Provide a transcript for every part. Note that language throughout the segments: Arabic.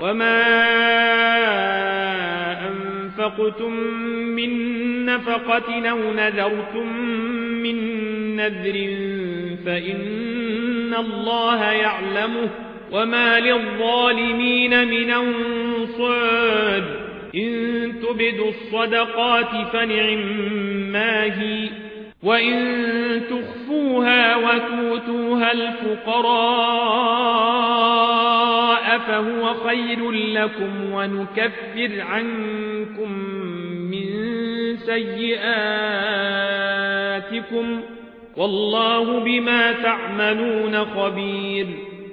وما أنفقتم من نفقة أو نذرتم من نذر فإن الله يعلمه وما للظالمين من انصار إن تبدوا الصدقات فنعم ما هي وإن تخفوها وتوتوها الفقراء فهو خير لكم ونكفر عنكم من سيئاتكم والله بما تعملون خبير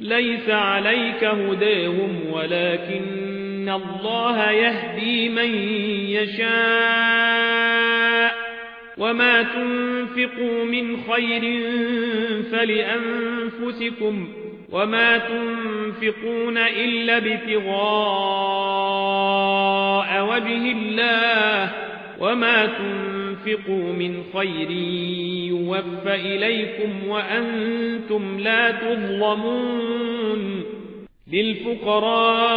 ليس عليك هداهم ولكن الله يهدي من يشاء وما تنفقوا من خير فلأنفسكم وما تنفقون إلا ابتغاء وجه الله وما تنفقوا من خير يوفى إليكم وأنتم لا تظلمون للفقراء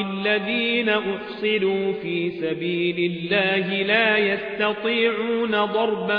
الذين أحصلوا في سبيل الله لا يستطيعون ضربا